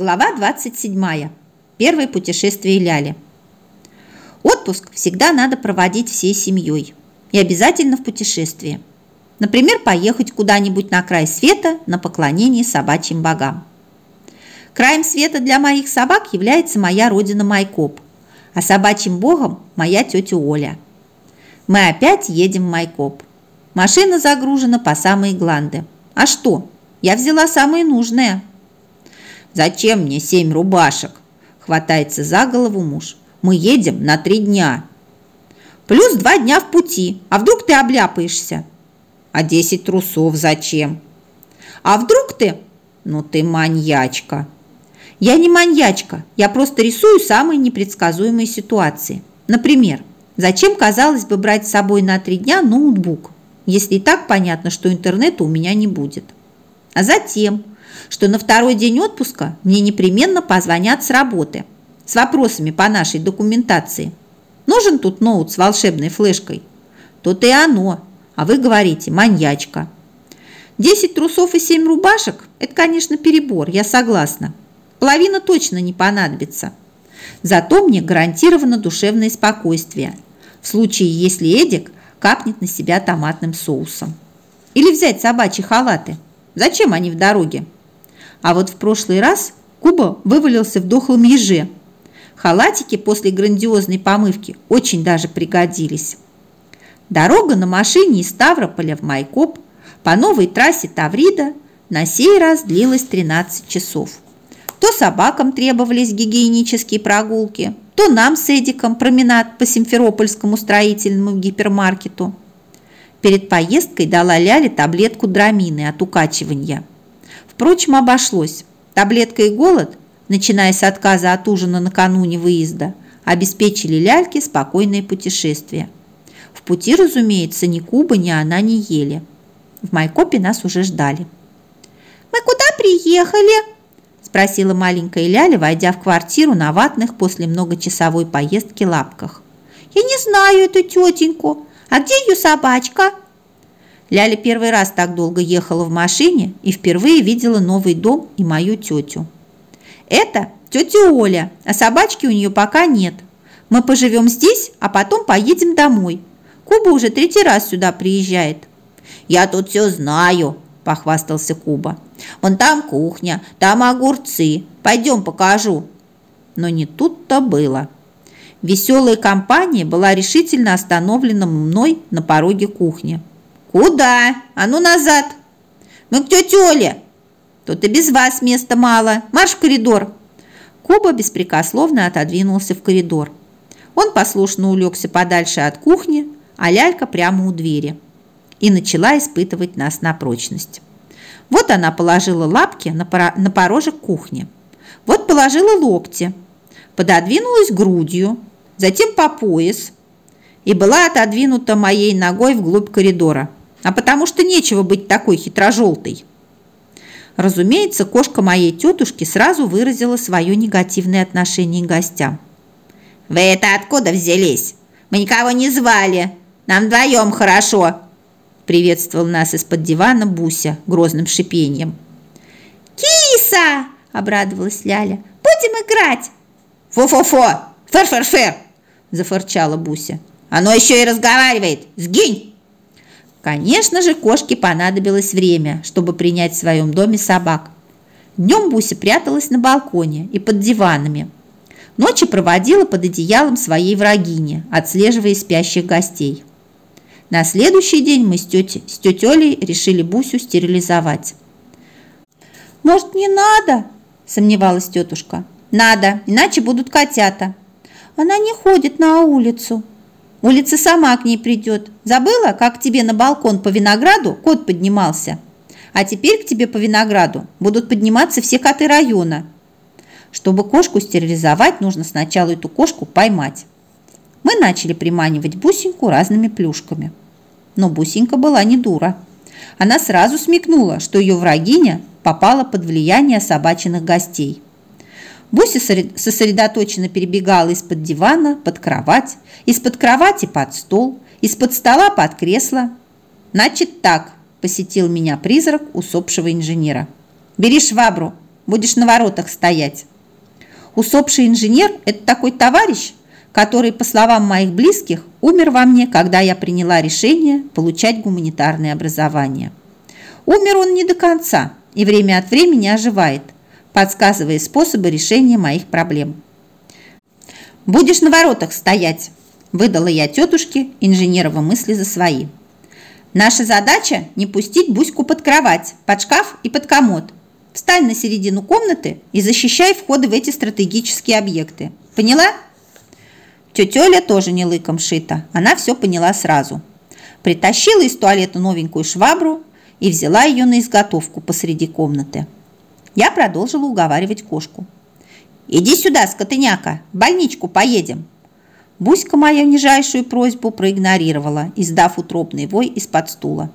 Глава 27. Первое путешествие Ляли. Отпуск всегда надо проводить всей семьей. И обязательно в путешествии. Например, поехать куда-нибудь на край света на поклонение собачьим богам. Краем света для моих собак является моя родина Майкоп, а собачьим богом – моя тетя Оля. Мы опять едем в Майкоп. Машина загружена по самые гланды. А что? Я взяла самое нужное – «Зачем мне семь рубашек?» – хватается за голову муж. «Мы едем на три дня». «Плюс два дня в пути. А вдруг ты обляпаешься?» «А десять трусов зачем?» «А вдруг ты...» «Ну ты маньячка!» «Я не маньячка. Я просто рисую самые непредсказуемые ситуации. Например, зачем, казалось бы, брать с собой на три дня ноутбук, если и так понятно, что интернета у меня не будет?» А затем что на второй день отпуска мне непременно позвонят с работы с вопросами по нашей документации. Нужен тут ноут с волшебной флешкой? Тут и оно, а вы говорите «маньячка». Десять трусов и семь рубашек – это, конечно, перебор, я согласна. Половина точно не понадобится. Зато мне гарантировано душевное спокойствие в случае, если Эдик капнет на себя томатным соусом. Или взять собачьи халаты. Зачем они в дороге? А вот в прошлый раз Куба вывалился в дохлом еже. Халатики после грандиозной помывки очень даже пригодились. Дорога на машине из Ставрополя в Майкоп по новой трассе Таврида на сей раз длилась 13 часов. То собакам требовались гигиенические прогулки, то нам с Эдиком променад по Симферопольскому строительному гипермаркету. Перед поездкой дала Ляле таблетку драмины от укачивания – Впрочем, обошлось. Таблетка и голод, начиная с отказа от ужина накануне выезда, обеспечили ляльке спокойное путешествие. В пути, разумеется, ни Куба, ни она не ели. В Майкопе нас уже ждали. «Мы куда приехали?» – спросила маленькая Ляля, войдя в квартиру на ватных после многочасовой поездки лапках. «Я не знаю эту тетеньку. А где ее собачка?» Ляля первый раз так долго ехала в машине и впервые видела новый дом и мою тетю. Это тетя Оля, а собачки у нее пока нет. Мы поживем здесь, а потом поедем домой. Куба уже третий раз сюда приезжает. Я тут все знаю, похвастался Куба. Вон там кухня, там огурцы. Пойдем покажу. Но не тут-то было. Веселая компания была решительно остановлена мной на пороге кухни. «Куда? А ну назад!» «Мы к тете Оле!» «Тут и без вас места мало. Марш в коридор!» Куба беспрекословно отодвинулся в коридор. Он послушно улегся подальше от кухни, а лялька прямо у двери. И начала испытывать нас на прочность. Вот она положила лапки на, на порожек кухни. Вот положила локти. Пододвинулась грудью, затем по пояс. И была отодвинута моей ногой вглубь коридора а потому что нечего быть такой хитрожелтой. Разумеется, кошка моей тетушки сразу выразила свое негативное отношение к гостям. «Вы это откуда взялись? Мы никого не звали. Нам вдвоем хорошо!» Приветствовал нас из-под дивана Буся грозным шипением. «Киса!» – обрадовалась Ляля. «Будем играть!» «Фу-фу-фу! Фер-фер-фер!» – зафырчала Буся. «Оно еще и разговаривает! Сгинь!» Конечно же, кошке понадобилось время, чтобы принять в своем доме собак. Днем Буся пряталась на балконе и под диванами. Ночи проводила под одеялом своей врагини, отслеживая спящих гостей. На следующий день мы с тетей, с тетей решили Бусю стерилизовать. «Может, не надо?» – сомневалась тетушка. «Надо, иначе будут котята». «Она не ходит на улицу», Улица сама к ней придет. Забыла, как к тебе на балкон по винограду кот поднимался? А теперь к тебе по винограду будут подниматься все коты района. Чтобы кошку стерилизовать, нужно сначала эту кошку поймать. Мы начали приманивать Бусеньку разными плюшками. Но Бусенька была не дура. Она сразу смекнула, что ее врагиня попала под влияние собачьих гостей – Буся сосредоточенно перебегала из-под дивана под кровать, из-под кровати под стол, из-под стола под кресло. «Значит так», – посетил меня призрак усопшего инженера. «Бери швабру, будешь на воротах стоять. Усопший инженер – это такой товарищ, который, по словам моих близких, умер во мне, когда я приняла решение получать гуманитарное образование. Умер он не до конца и время от времени оживает, подсказывая способы решения моих проблем. «Будешь на воротах стоять», – выдала я тетушке инженерова мысли за свои. «Наша задача – не пустить Буську под кровать, под шкаф и под комод. Встань на середину комнаты и защищай входы в эти стратегические объекты. Поняла?» Тетя Оля тоже не лыком шита, она все поняла сразу. Притащила из туалета новенькую швабру и взяла ее на изготовку посреди комнаты. Я продолжила уговаривать кошку. «Иди сюда, скотыняка, в больничку поедем». Буська мою нижайшую просьбу проигнорировала, издав утробный вой из-под стула.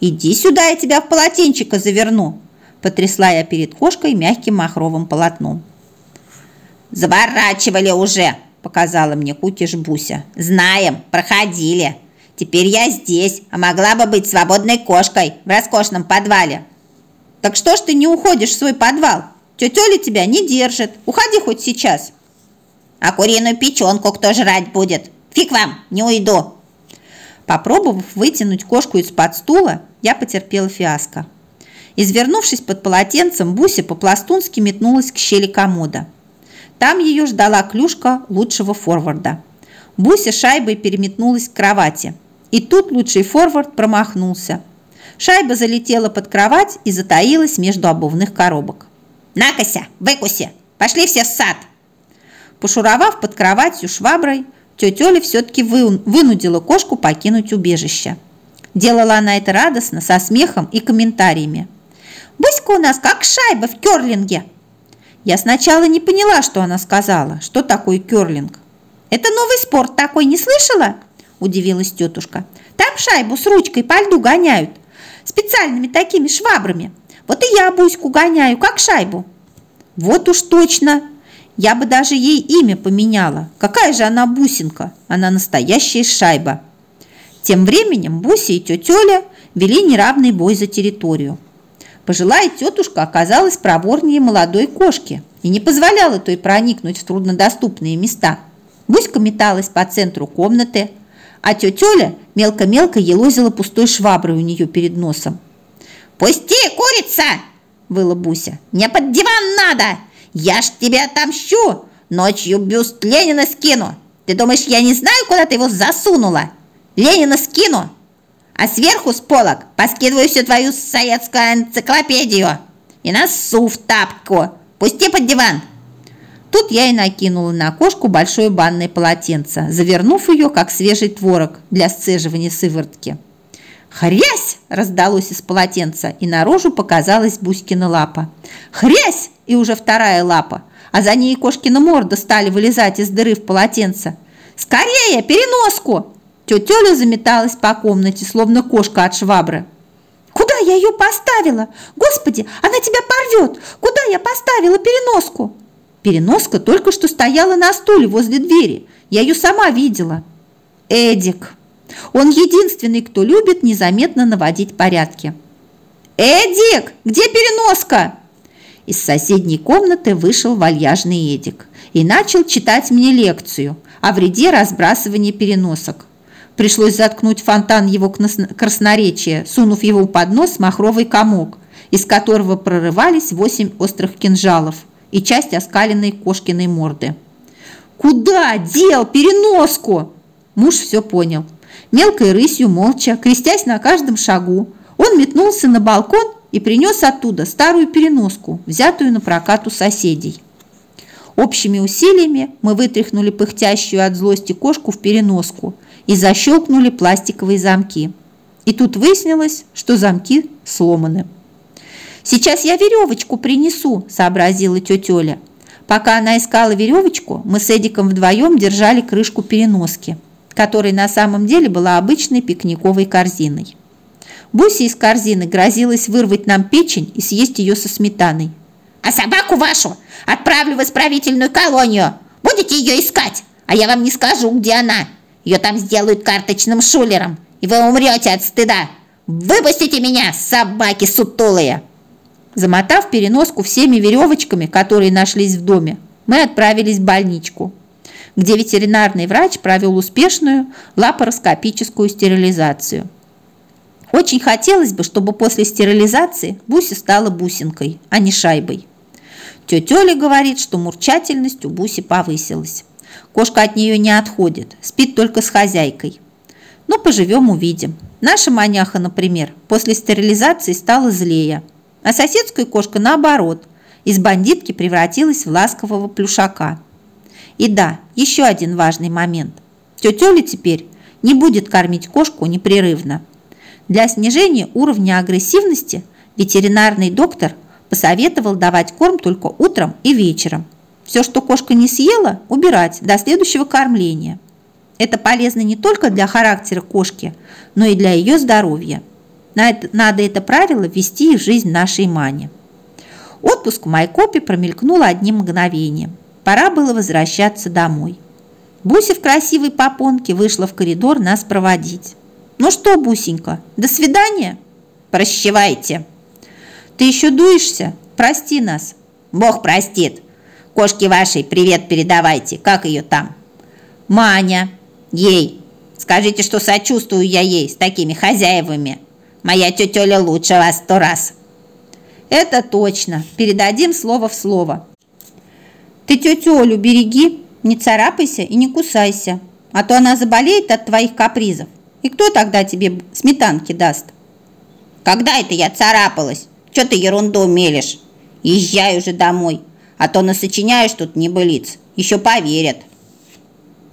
«Иди сюда, я тебя в полотенчика заверну!» Потрясла я перед кошкой мягким махровым полотном. «Заворачивали уже!» – показала мне кукиш Буся. «Знаем, проходили. Теперь я здесь, а могла бы быть свободной кошкой в роскошном подвале». «Так что ж ты не уходишь в свой подвал?» Тетя Оля тебя не держит. Уходи хоть сейчас. А куриную печенку кто жрать будет? Фиг вам, не уйду. Попробовав вытянуть кошку из-под стула, я потерпела фиаско. Извернувшись под полотенцем, Буся по-пластунски метнулась к щели комода. Там ее ждала клюшка лучшего форварда. Буся шайбой переметнулась к кровати. И тут лучший форвард промахнулся. Шайба залетела под кровать и затаилась между обувных коробок. Накося, выкуси, пошли все в сад. Пошуровав под кроватью шваброй, тетя Оля все-таки вынудила кошку покинуть убежище. Делала она это радостно, со смехом и комментариями. «Буська у нас как шайба в керлинге!» Я сначала не поняла, что она сказала, что такое керлинг. «Это новый спорт такой, не слышала?» – удивилась тетушка. «Там шайбу с ручкой по льду гоняют, специальными такими швабрами. Вот и я Буську гоняю, как шайбу. Вот уж точно. Я бы даже ей имя поменяла. Какая же она бусинка? Она настоящая шайба. Тем временем Буся и тетя вели неравный бой за территорию. Пожилая тетушка оказалась проворнее молодой кошки и не позволяла той проникнуть в труднодоступные места. Буська металась по центру комнаты, а тетя Оля мелко-мелко елозила пустой шваброй у нее перед носом. «Пусти, курица!» – выла Буся. «Мне под диван надо! Я ж тебя отомщу! Ночью бюст Ленина скину! Ты думаешь, я не знаю, куда ты его засунула? Ленина скину! А сверху с полок поскидываю всю твою советскую энциклопедию и носу в тапку! Пусти под диван!» Тут я и накинула на кошку большое банное полотенце, завернув ее, как свежий творог для сцеживания сыворотки. «Хрясь!» – раздалось из полотенца, и наружу показалась Буськина лапа. «Хрясь!» – и уже вторая лапа, а за ней кошкина морда стали вылезать из дыры в полотенце. «Скорее, переноску!» Тетя Оля заметалась по комнате, словно кошка от швабры. «Куда я ее поставила? Господи, она тебя порвет! Куда я поставила переноску?» Переноска только что стояла на стуле возле двери. Я ее сама видела. «Эдик!» Он единственный, кто любит незаметно наводить порядки. «Эдик, где переноска?» Из соседней комнаты вышел вальяжный Эдик и начал читать мне лекцию о вреде разбрасывания переносок. Пришлось заткнуть фонтан его красноречия, сунув его под нос махровый комок, из которого прорывались восемь острых кинжалов и часть оскаленной кошкиной морды. «Куда дел переноску?» Муж все понял – Мелкой рысью, молча, крестясь на каждом шагу, он метнулся на балкон и принес оттуда старую переноску, взятую на прокат у соседей. Общими усилиями мы вытряхнули пыхтящую от злости кошку в переноску и защелкнули пластиковые замки. И тут выяснилось, что замки сломаны. «Сейчас я веревочку принесу», – сообразила тетя Оля. Пока она искала веревочку, мы с Эдиком вдвоем держали крышку переноски которой на самом деле была обычной пикниковой корзиной. Буся из корзины грозилась вырвать нам печень и съесть ее со сметаной. «А собаку вашу отправлю в исправительную колонию! Будете ее искать, а я вам не скажу, где она! Ее там сделают карточным шулером, и вы умрете от стыда! Выпустите меня, собаки сутулые!» Замотав переноску всеми веревочками, которые нашлись в доме, мы отправились в больничку, где ветеринарный врач провел успешную лапароскопическую стерилизацию. Очень хотелось бы, чтобы после стерилизации Буся стала бусинкой, а не шайбой. Тетя Оля говорит, что мурчательность у Буси повысилась. Кошка от нее не отходит, спит только с хозяйкой. Но поживем увидим. Наша маняха, например, после стерилизации стала злее, а соседская кошка наоборот, из бандитки превратилась в ласкового плюшака. И да, еще один важный момент. Тетя Оля теперь не будет кормить кошку непрерывно. Для снижения уровня агрессивности ветеринарный доктор посоветовал давать корм только утром и вечером. Все, что кошка не съела, убирать до следующего кормления. Это полезно не только для характера кошки, но и для ее здоровья. Надо это правило ввести в жизнь нашей Мани. Отпуск в Майкопе промелькнул одним мгновением. Пора было возвращаться домой. Буся в красивой попонке вышла в коридор нас проводить. «Ну что, Бусенька, до свидания?» «Прощевайте!» «Ты еще дуешься? Прости нас!» «Бог простит! Кошке вашей привет передавайте, как ее там?» «Маня!» «Ей! Скажите, что сочувствую я ей с такими хозяевами!» Моя тетя Оля лучше вас сто раз. Это точно. Передадим слово в слово. Ты тетю Олю береги, не царапайся и не кусайся, а то она заболеет от твоих капризов. И кто тогда тебе сметанки даст? Когда это я царапалась? Что ты ерунду мелешь? Езжай уже домой, а то насочиняешь тут небылиц. Еще поверят.